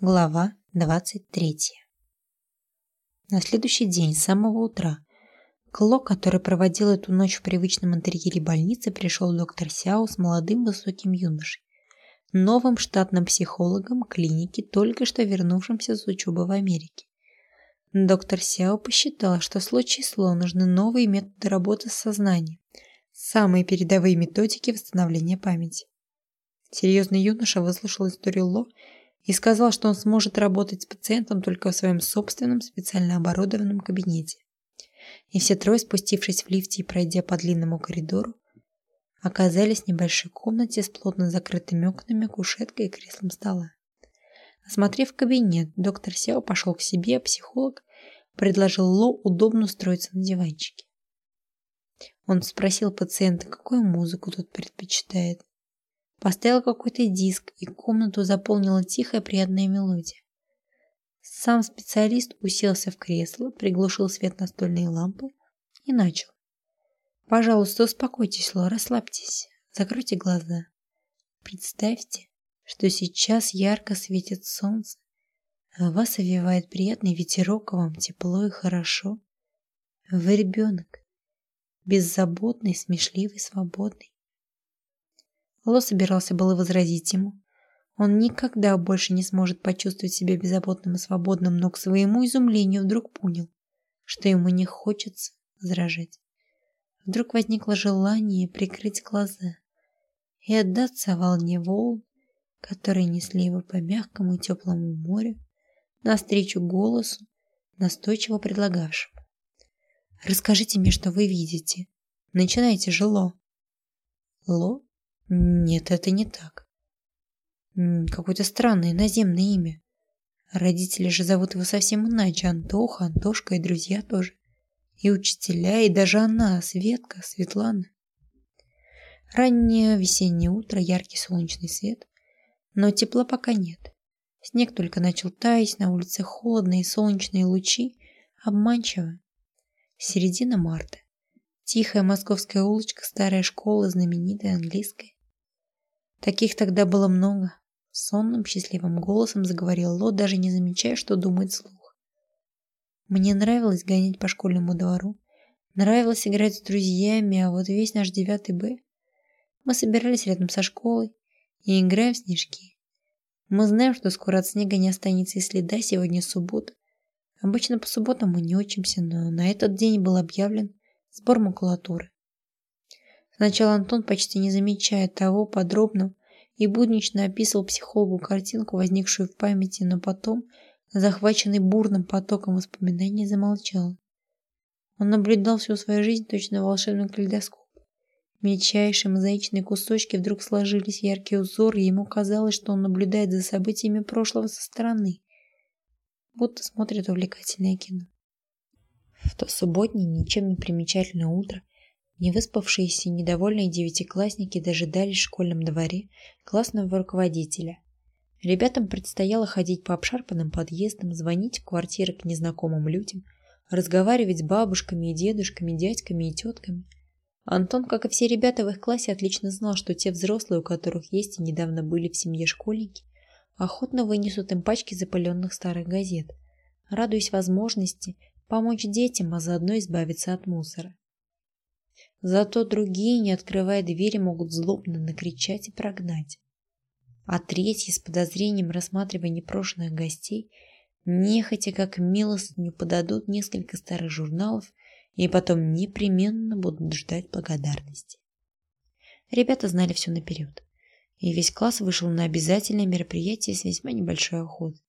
Глава 23 На следующий день, с самого утра, к Ло, который проводил эту ночь в привычном интерьере больницы, пришел доктор Сяо с молодым высоким юношей, новым штатным психологом клиники, только что вернувшимся с учебы в Америке. Доктор Сяо посчитал, что в случае СЛО нужны новые методы работы с сознанием, самые передовые методики восстановления памяти. Серьезный юноша выслушал историю Ло и сказал, что он сможет работать с пациентом только в своем собственном специально оборудованном кабинете. И все трое, спустившись в лифте и пройдя по длинному коридору, оказались в небольшой комнате с плотно закрытыми окнами, кушеткой и креслом стола. Осмотрев кабинет, доктор Сяо пошел к себе, а психолог предложил Ло удобно устроиться на диванчике. Он спросил пациента, какую музыку тот предпочитает. Поставил какой-то диск, и комнату заполнила тихая приятная мелодия. Сам специалист уселся в кресло, приглушил свет настольной лампы и начал. Пожалуйста, успокойтесь, Ло, расслабьтесь, закройте глаза. Представьте, что сейчас ярко светит солнце, а вас овивает приятный ветерок, вам тепло и хорошо. Вы ребенок, беззаботный, смешливый, свободный. Ло собирался было возразить ему. Он никогда больше не сможет почувствовать себя беззаботным и свободным, но к своему изумлению вдруг понял, что ему не хочется возражать. Вдруг возникло желание прикрыть глаза и отдаться волне волн, которые несли его по мягкому и теплому морю, навстречу голосу, настойчиво предлагавшему. «Расскажите мне, что вы видите. Начинайте же, Ло». Ло нет, это не так. Какое-то странное наземное имя. Родители же зовут его совсем иначе. Антоха, Антошка и друзья тоже. И учителя, и даже она, Светка, Светлана. Раннее весеннее утро, яркий солнечный свет. Но тепла пока нет. Снег только начал таять, на улице холодно и солнечные лучи обманчиво. Середина марта. Тихая московская улочка, старая школа, знаменитая английская. Таких тогда было много. Сонным, счастливым голосом заговорил Ло, даже не замечая, что думает слух. Мне нравилось гонять по школьному двору. Нравилось играть с друзьями, а вот весь наш девятый Б. Мы собирались рядом со школой и играем в снежки. Мы знаем, что скоро от снега не останется и следа, сегодня суббота. Обычно по субботам мы не учимся, но на этот день был объявлен сбор макулатуры. Сначала Антон, почти не замечая того, подробно и буднично описывал психологу картинку, возникшую в памяти, но потом, захваченный бурным потоком воспоминаний, замолчал. Он наблюдал всю свою жизнь точно волшебный калейдоскоп. Мельчайшие мозаичные кусочки вдруг сложились в яркий узор, и ему казалось, что он наблюдает за событиями прошлого со стороны, будто смотрит увлекательное кино. В то субботнее, ничем не примечательное утро – Невыспавшиеся недовольные девятиклассники дожидались в школьном дворе классного руководителя. Ребятам предстояло ходить по обшарпанным подъездам, звонить в квартиры к незнакомым людям, разговаривать с бабушками и дедушками, дядьками и тетками. Антон, как и все ребята в их классе, отлично знал, что те взрослые, у которых есть и недавно были в семье школьники, охотно вынесут им пачки запыленных старых газет, радуясь возможности помочь детям, а заодно избавиться от мусора. Зато другие, не открывая двери, могут злобно накричать и прогнать. А третьи, с подозрением рассматривая непрошенных гостей, нехотя как милостыню подадут несколько старых журналов и потом непременно будут ждать благодарности. Ребята знали все наперед, и весь класс вышел на обязательное мероприятие с весьма небольшой охотой.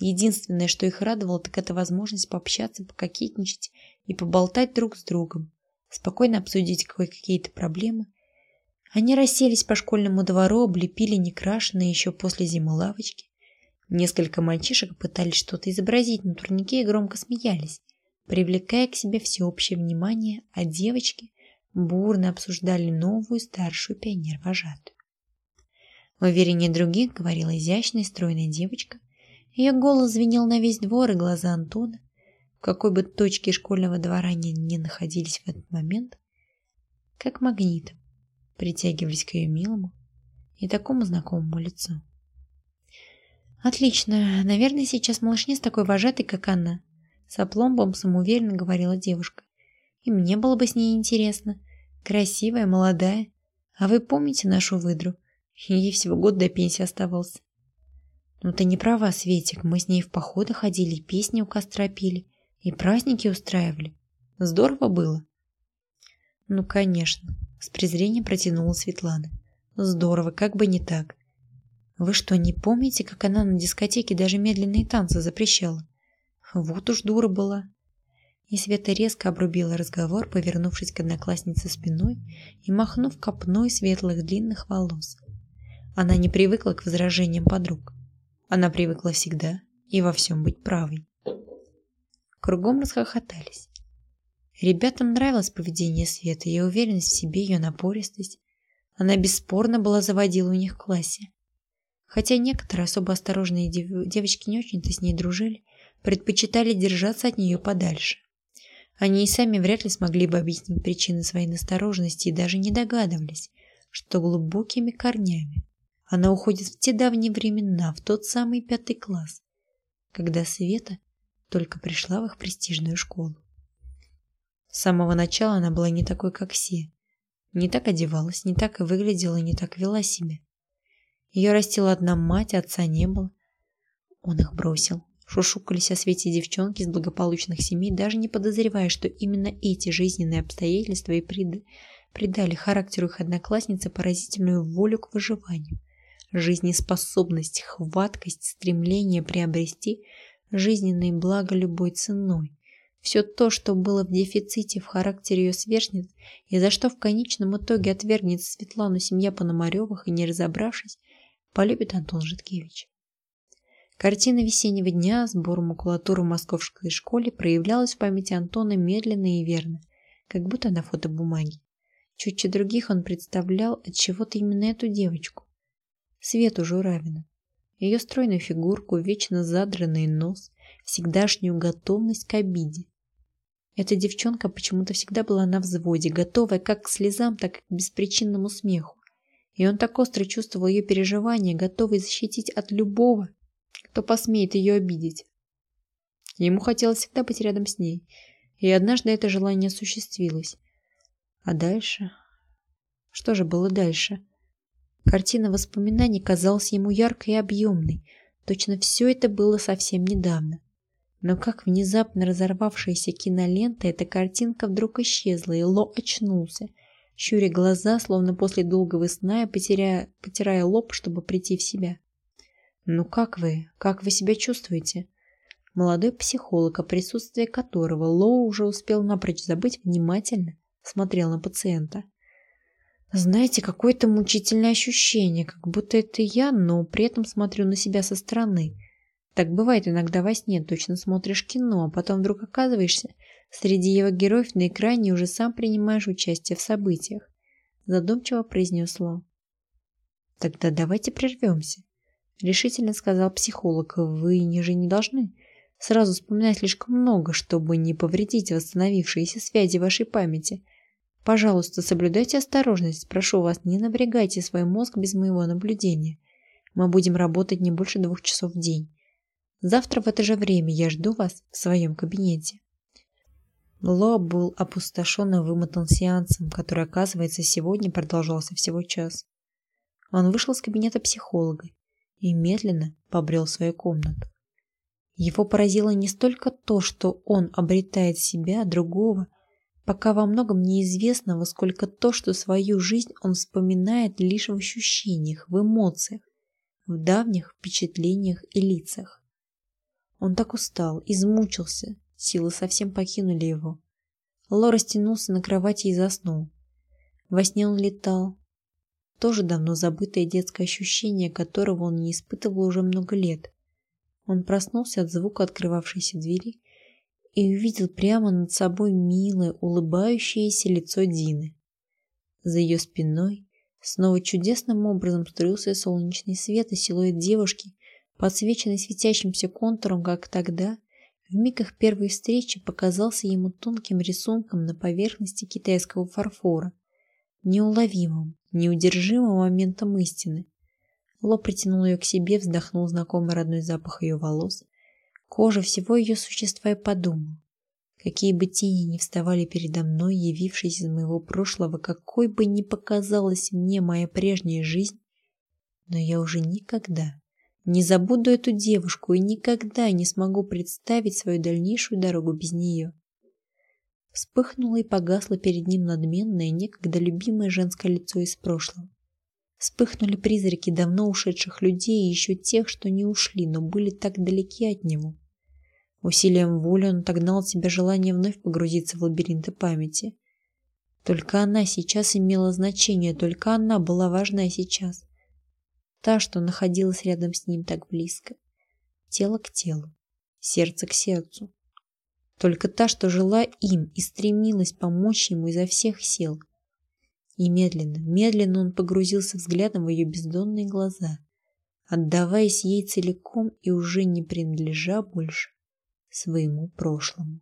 Единственное, что их радовало, так это возможность пообщаться, пококетничать и поболтать друг с другом, спокойно обсудить кое-какие-то проблемы. Они расселись по школьному двору, облепили некрашенные еще после зимы лавочки. Несколько мальчишек пытались что-то изобразить на турнике и громко смеялись, привлекая к себе всеобщее внимание, а девочки бурно обсуждали новую старшую пионер-вожатую. Увереннее других говорила изящная стройная девочка. Ее голос звенел на весь двор, и глаза Антона какой бы точке школьного двора они ни находились в этот момент, как магнитом притягивались к ее милому и такому знакомому лицу. Отлично. Наверное, сейчас малыш не с такой вожатой, как она. С опломбом самоуверенно говорила девушка. И мне было бы с ней интересно. Красивая, молодая. А вы помните нашу выдру? Ей всего год до пенсии оставался. Ну ты не права, Светик. Мы с ней в походы ходили, песни у костра пили. И праздники устраивали. Здорово было. Ну, конечно. С презрением протянула Светлана. Здорово, как бы не так. Вы что, не помните, как она на дискотеке даже медленные танцы запрещала? Вот уж дура была. И Света резко обрубила разговор, повернувшись к однокласснице спиной и махнув копной светлых длинных волос. Она не привыкла к возражениям подруг. Она привыкла всегда и во всем быть правой. Кругом расхохотались. Ребятам нравилось поведение Светы, ее уверенность в себе, ее напористость. Она бесспорно была заводила у них в классе. Хотя некоторые особо осторожные дев девочки не очень-то с ней дружили, предпочитали держаться от нее подальше. Они и сами вряд ли смогли бы объяснить причины своей настороженности и даже не догадывались, что глубокими корнями она уходит в те давние времена, в тот самый пятый класс, когда Света только пришла в их престижную школу. С самого начала она была не такой, как все. Не так одевалась, не так и выглядела, не так вела себя. Ее растила одна мать, отца не было. Он их бросил. Шушукались о свете девчонки из благополучных семей, даже не подозревая, что именно эти жизненные обстоятельства и прид... придали характеру их одноклассницы поразительную волю к выживанию, жизнеспособность, хваткость, стремление приобрести жизненные блага любой ценой. Все то, что было в дефиците в характере ее сверстниц, и за что в конечном итоге отвергнет Светлану семья Пономаревых и, не разобравшись, полюбит Антон Житкевич. Картина весеннего дня, сбор макулатуры в московской школе проявлялась в памяти Антона медленно и верно, как будто на фотобумаге. Чуть-чуть других он представлял от чего-то именно эту девочку. Свету Журавина. Ее стройную фигурку, вечно задранный нос, всегдашнюю готовность к обиде. Эта девчонка почему-то всегда была на взводе, готовая как к слезам, так и к беспричинному смеху. И он так остро чувствовал ее переживания, готовый защитить от любого, кто посмеет ее обидеть. Ему хотелось всегда быть рядом с ней, и однажды это желание осуществилось. А дальше? Что же было дальше? Картина воспоминаний казалась ему яркой и объемной. Точно все это было совсем недавно. Но как внезапно разорвавшаяся кинолента, эта картинка вдруг исчезла, и Ло очнулся, щуря глаза, словно после долгого сна и потеряя, потирая лоб, чтобы прийти в себя. «Ну как вы? Как вы себя чувствуете?» Молодой психолог, о присутствии которого Лоу уже успел напрочь забыть, внимательно смотрел на пациента. «Знаете, какое-то мучительное ощущение, как будто это я, но при этом смотрю на себя со стороны. Так бывает иногда во сне, точно смотришь кино, а потом вдруг оказываешься среди его героев на экране и уже сам принимаешь участие в событиях», задумчиво произнес Лоу. «Тогда давайте прервемся. — решительно сказал психолог. «Вы ниже не должны сразу вспоминать слишком много, чтобы не повредить восстановившиеся связи вашей памяти. Пожалуйста, соблюдайте осторожность. Прошу вас, не напрягайте свой мозг без моего наблюдения. Мы будем работать не больше двух часов в день. Завтра в это же время я жду вас в своем кабинете». Ло был опустошен и вымотан сеансом, который, оказывается, сегодня продолжался всего час. Он вышел из кабинета психолога и медленно побрел свою комнату. Его поразило не столько то, что он обретает себя, другого, пока во многом неизвестного, сколько то, что свою жизнь он вспоминает лишь в ощущениях, в эмоциях, в давних впечатлениях и лицах. Он так устал, измучился, силы совсем покинули его. Ло растянулся на кровати и заснул. Во сне он летал, тоже давно забытое детское ощущение, которого он не испытывал уже много лет. Он проснулся от звука открывавшейся двери и увидел прямо над собой милое, улыбающееся лицо Дины. За ее спиной снова чудесным образом струился солнечный свет и силуэт девушки, подсвеченный светящимся контуром, как тогда, в миг их первой встречи показался ему тонким рисунком на поверхности китайского фарфора, неуловимым, неудержимым моментом истины. Ло притянул ее к себе, вздохнул знакомый родной запах ее волос, кожа всего ее существа и подумал. Какие бы тени ни вставали передо мной, явившись из моего прошлого, какой бы ни показалась мне моя прежняя жизнь, но я уже никогда не забуду эту девушку и никогда не смогу представить свою дальнейшую дорогу без нее. Вспыхнуло и погасло перед ним надменное, некогда любимое женское лицо из прошлого. Вспыхнули призраки давно ушедших людей и еще тех, что не ушли, но были так далеки от него. Усилием воли он отогнал от себя желание вновь погрузиться в лабиринты памяти. Только она сейчас имела значение, только она была важна сейчас. Та, что находилась рядом с ним так близко. Тело к телу, сердце к сердцу. Только та, что жила им и стремилась помочь ему изо всех сил – и медленно, медленно он погрузился взглядом в ее бездонные глаза, отдаваясь ей целиком и уже не принадлежа больше своему прошлому.